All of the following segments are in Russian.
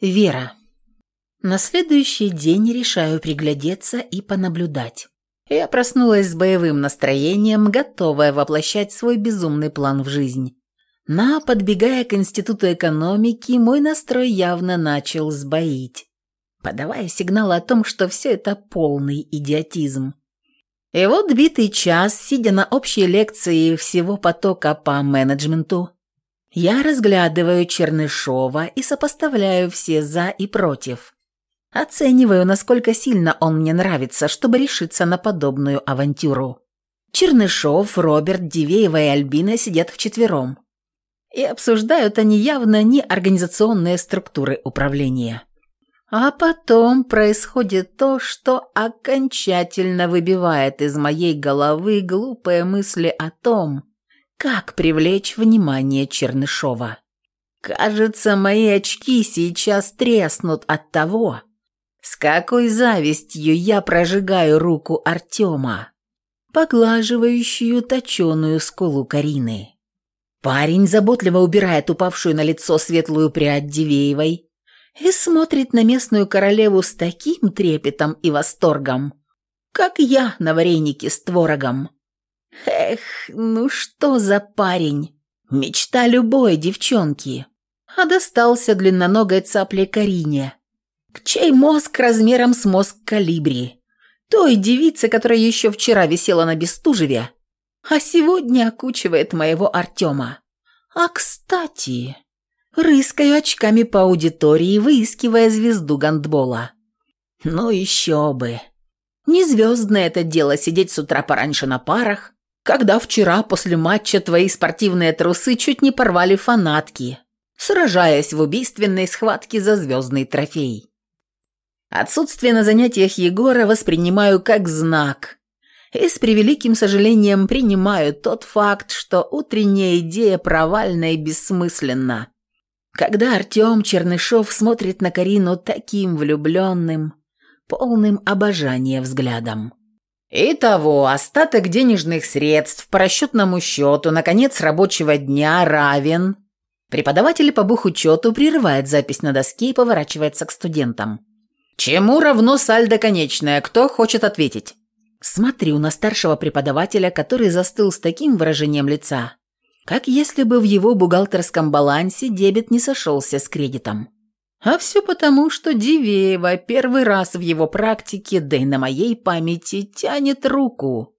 Вера. На следующий день решаю приглядеться и понаблюдать. Я проснулась с боевым настроением, готовая воплощать свой безумный план в жизнь. Но, подбегая к Институту экономики, мой настрой явно начал сбоить, подавая сигнал о том, что все это полный идиотизм. И вот битый час, сидя на общей лекции всего потока по менеджменту, я разглядываю Чернышова и сопоставляю все «за» и «против». Оцениваю, насколько сильно он мне нравится, чтобы решиться на подобную авантюру. Чернышов, Роберт, Дивеева и Альбина сидят вчетвером. И обсуждают они явно не организационные структуры управления. А потом происходит то, что окончательно выбивает из моей головы глупые мысли о том, как привлечь внимание Чернышова. Кажется, мои очки сейчас треснут от того, с какой завистью я прожигаю руку Артема, поглаживающую точеную скулу Карины. Парень заботливо убирает упавшую на лицо светлую прядь Дивеевой и смотрит на местную королеву с таким трепетом и восторгом, как я на варенике с творогом. Эх, ну что за парень? Мечта любой девчонки. А достался длинноногой цапле Карине, чей мозг размером с мозг калибри. Той девице, которая еще вчера висела на Бестужеве, а сегодня окучивает моего Артема. А кстати, рыскаю очками по аудитории, выискивая звезду гандбола. Ну еще бы. Не звездное это дело сидеть с утра пораньше на парах, когда вчера после матча твои спортивные трусы чуть не порвали фанатки, сражаясь в убийственной схватке за звездный трофей. Отсутствие на занятиях Егора воспринимаю как знак и с превеликим сожалением принимаю тот факт, что утренняя идея провальна и бессмысленна. Когда Артем Чернышов смотрит на Карину таким влюбленным, полным обожания взглядом. Итого, остаток денежных средств по расчетному счету на конец рабочего дня равен... Преподаватель по бухучету прерывает запись на доске и поворачивается к студентам. «Чему равно сальдо конечное? Кто хочет ответить?» Смотрю на старшего преподавателя, который застыл с таким выражением лица, как если бы в его бухгалтерском балансе дебет не сошелся с кредитом. А все потому, что Дивеева первый раз в его практике, да и на моей памяти, тянет руку.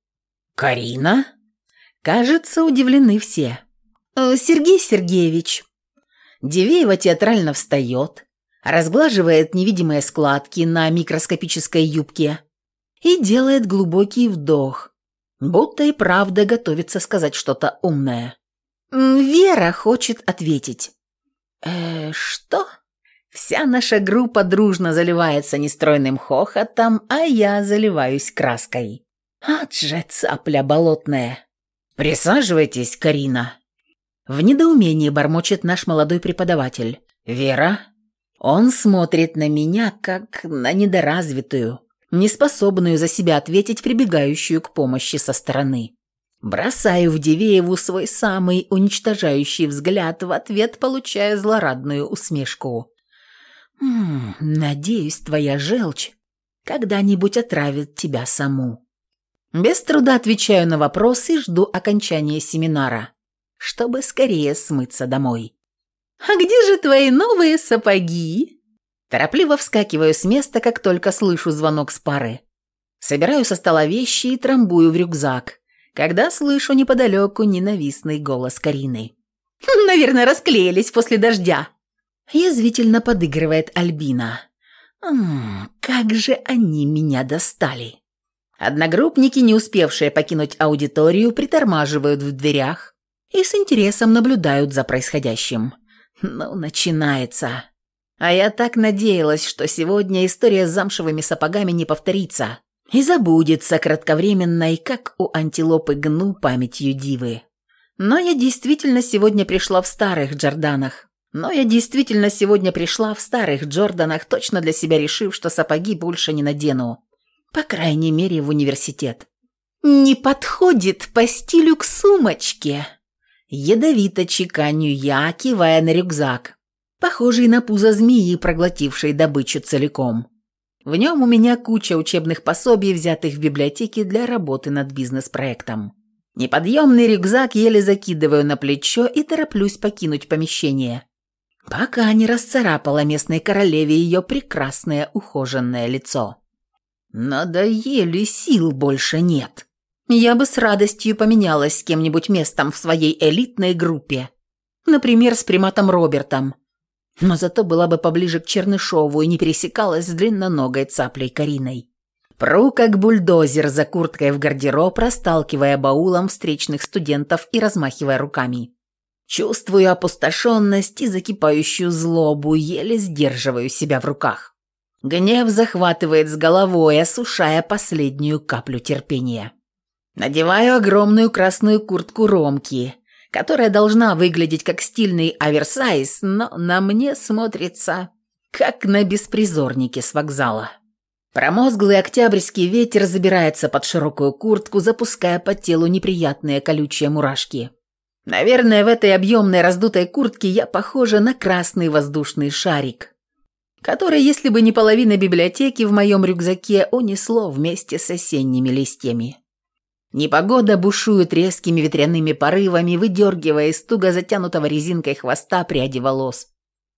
«Карина?» Кажется, удивлены все. «Э, «Сергей Сергеевич». Дивеева театрально встает, разглаживает невидимые складки на микроскопической юбке и делает глубокий вдох, будто и правда готовится сказать что-то умное. Вера хочет ответить. «Э, что?» Вся наша группа дружно заливается нестройным хохотом, а я заливаюсь краской. Ад же цапля болотная. «Присаживайтесь, Карина». В недоумении бормочет наш молодой преподаватель. «Вера?» Он смотрит на меня, как на недоразвитую, неспособную за себя ответить, прибегающую к помощи со стороны. Бросаю в Дивееву свой самый уничтожающий взгляд, в ответ получая злорадную усмешку. «М «Надеюсь, твоя желчь когда-нибудь отравит тебя саму». Без труда отвечаю на вопрос и жду окончания семинара, чтобы скорее смыться домой. «А где же твои новые сапоги?» Торопливо вскакиваю с места, как только слышу звонок с пары. Собираю со стола вещи и трамбую в рюкзак, когда слышу неподалеку ненавистный голос Карины. «Наверное, расклеились после дождя!» Язвительно подыгрывает Альбина. «Ммм, как же они меня достали!» Одногруппники, не успевшие покинуть аудиторию, притормаживают в дверях и с интересом наблюдают за происходящим. Ну, начинается. А я так надеялась, что сегодня история с замшевыми сапогами не повторится и забудется кратковременной, как у антилопы гну памятью дивы. Но я действительно сегодня пришла в старых Джорданах. Но я действительно сегодня пришла в старых Джорданах, точно для себя решив, что сапоги больше не надену. По крайней мере, в университет. «Не подходит по стилю к сумочке», Ядовито чеканю я, кивая на рюкзак, похожий на пузо змеи, проглотившей добычу целиком. В нем у меня куча учебных пособий, взятых в библиотеке для работы над бизнес-проектом. Неподъемный рюкзак еле закидываю на плечо и тороплюсь покинуть помещение. Пока не расцарапала местной королеве ее прекрасное ухоженное лицо. Надоели, сил больше нет. Я бы с радостью поменялась с кем-нибудь местом в своей элитной группе. Например, с приматом Робертом но зато была бы поближе к Чернышову и не пересекалась с длинноногой цаплей Кариной. Пру как бульдозер за курткой в гардероб, расталкивая баулом встречных студентов и размахивая руками. Чувствую опустошенность и закипающую злобу, еле сдерживаю себя в руках. Гнев захватывает с головой, осушая последнюю каплю терпения. Надеваю огромную красную куртку Ромки, которая должна выглядеть как стильный оверсайз, но на мне смотрится как на беспризорнике с вокзала. Промозглый октябрьский ветер забирается под широкую куртку, запуская по телу неприятные колючие мурашки. Наверное, в этой объемной раздутой куртке я похожа на красный воздушный шарик, который, если бы не половина библиотеки в моем рюкзаке, унесло вместе с осенними листьями. Непогода бушует резкими ветряными порывами, выдергивая из туго затянутого резинкой хвоста пряди волос.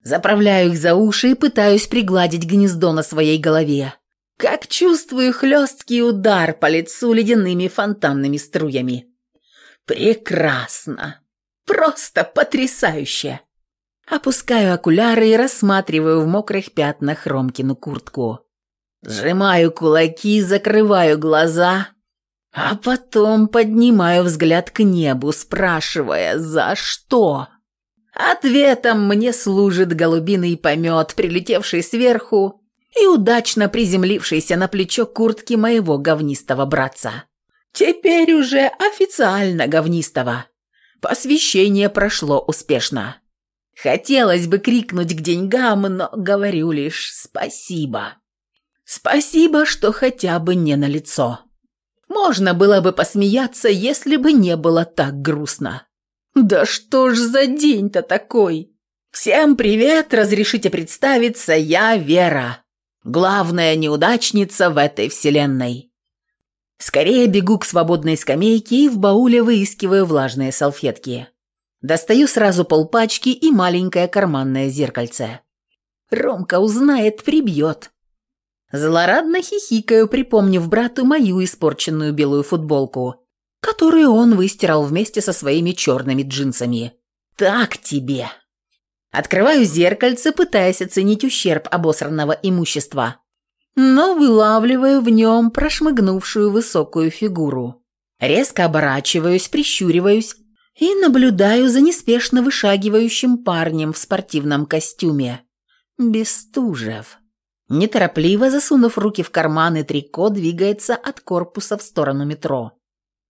Заправляю их за уши и пытаюсь пригладить гнездо на своей голове. Как чувствую хлесткий удар по лицу ледяными фонтанными струями. Прекрасно! Просто потрясающе! Опускаю окуляры и рассматриваю в мокрых пятнах Ромкину куртку. Сжимаю кулаки, закрываю глаза а потом поднимаю взгляд к небу, спрашивая, за что? Ответом мне служит голубиный помет, прилетевший сверху и удачно приземлившийся на плечо куртки моего говнистого братца. Теперь уже официально говнистого. Посвящение прошло успешно. Хотелось бы крикнуть к деньгам, но говорю лишь спасибо. Спасибо, что хотя бы не на лицо. Можно было бы посмеяться, если бы не было так грустно. Да что ж за день-то такой? Всем привет, разрешите представиться, я Вера. Главная неудачница в этой вселенной. Скорее бегу к свободной скамейке и в бауле выискиваю влажные салфетки. Достаю сразу полпачки и маленькое карманное зеркальце. Ромка узнает, прибьет. Злорадно хихикаю, припомнив брату мою испорченную белую футболку, которую он выстирал вместе со своими черными джинсами. «Так тебе!» Открываю зеркальце, пытаясь оценить ущерб обосранного имущества, но вылавливаю в нем прошмыгнувшую высокую фигуру. Резко оборачиваюсь, прищуриваюсь и наблюдаю за неспешно вышагивающим парнем в спортивном костюме. Бестужев. Неторопливо засунув руки в карманы трико, двигается от корпуса в сторону метро.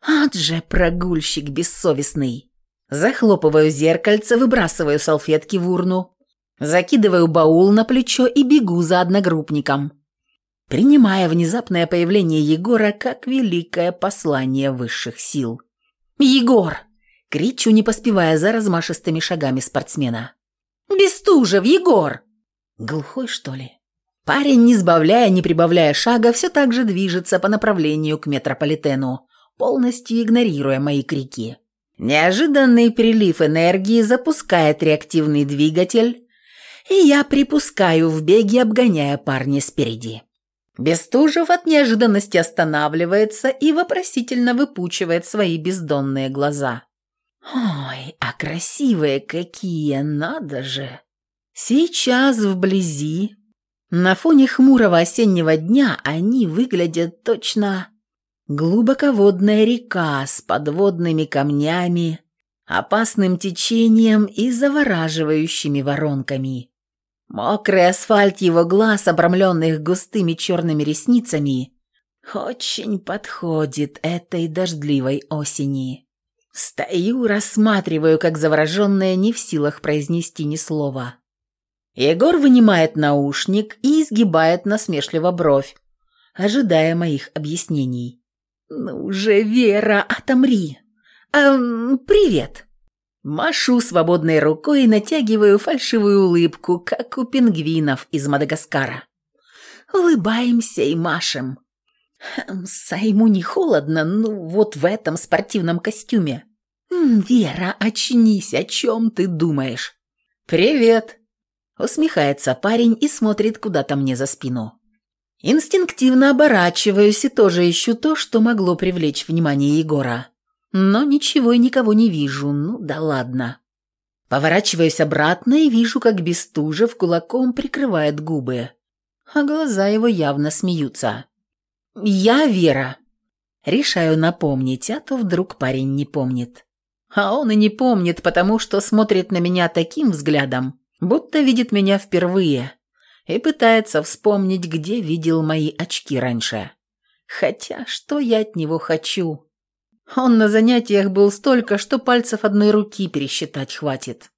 Ад же, прогульщик бессовестный. Захлопываю зеркальце, выбрасываю салфетки в урну, закидываю баул на плечо и бегу за одногруппником, принимая внезапное появление Егора как великое послание высших сил. «Егор!» – кричу, не поспевая за размашистыми шагами спортсмена. «Бестужев, Егор!» Глухой, что ли? Парень, не сбавляя, не прибавляя шага, все так же движется по направлению к метрополитену, полностью игнорируя мои крики. Неожиданный прилив энергии запускает реактивный двигатель, и я припускаю в беге, обгоняя парня спереди. Бестужев от неожиданности останавливается и вопросительно выпучивает свои бездонные глаза. «Ой, а красивые какие, надо же!» Сейчас вблизи на фоне хмурого осеннего дня они выглядят точно глубоководная река с подводными камнями, опасным течением и завораживающими воронками. Мокрый асфальт его глаз, обрамленных густыми черными ресницами, очень подходит этой дождливой осени. Стою, рассматриваю, как завороженная не в силах произнести ни слова. Егор вынимает наушник и изгибает насмешливо бровь, ожидая моих объяснений. «Ну же, Вера, отомри!» эм, «Привет!» Машу свободной рукой и натягиваю фальшивую улыбку, как у пингвинов из Мадагаскара. Улыбаемся и машем. Хм, Сайму не холодно, ну вот в этом спортивном костюме. «Вера, очнись, о чем ты думаешь?» «Привет!» Усмехается парень и смотрит куда-то мне за спину. Инстинктивно оборачиваюсь и тоже ищу то, что могло привлечь внимание Егора. Но ничего и никого не вижу, ну да ладно. Поворачиваюсь обратно и вижу, как Бестужев кулаком прикрывает губы, а глаза его явно смеются. «Я Вера». Решаю напомнить, а то вдруг парень не помнит. А он и не помнит, потому что смотрит на меня таким взглядом, будто видит меня впервые и пытается вспомнить, где видел мои очки раньше. Хотя, что я от него хочу? Он на занятиях был столько, что пальцев одной руки пересчитать хватит.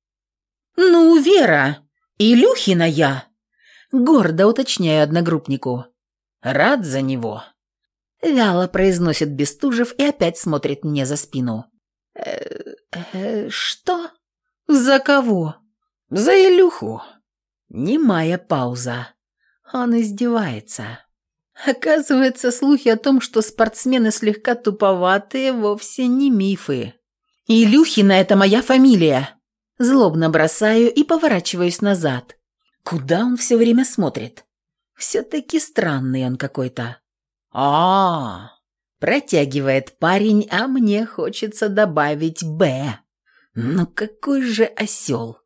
«Ну, Вера, Илюхина я!» Гордо уточняю одногруппнику. «Рад за него!» Вяло произносит Бестужев и опять смотрит мне за спину. «Э, э, что? За кого?» «За Илюху!» Немая пауза. Он издевается. Оказывается, слухи о том, что спортсмены слегка туповатые, вовсе не мифы. «Илюхина – это моя фамилия!» Злобно бросаю и поворачиваюсь назад. Куда он все время смотрит? Все-таки странный он какой-то. а, -а, Протягивает парень, а мне хочется добавить «Б». Ну какой же осел.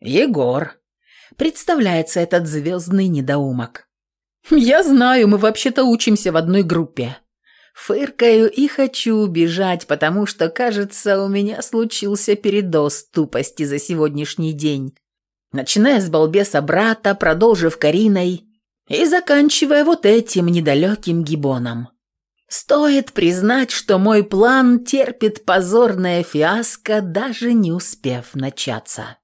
Егор, представляется этот звездный недоумок. «Я знаю, мы вообще-то учимся в одной группе». Фыркаю и хочу убежать, потому что, кажется, у меня случился передоз тупости за сегодняшний день. Начиная с балбеса брата, продолжив Кариной и заканчивая вот этим недалеким гибоном. Стоит признать, что мой план терпит позорное фиаско, даже не успев начаться.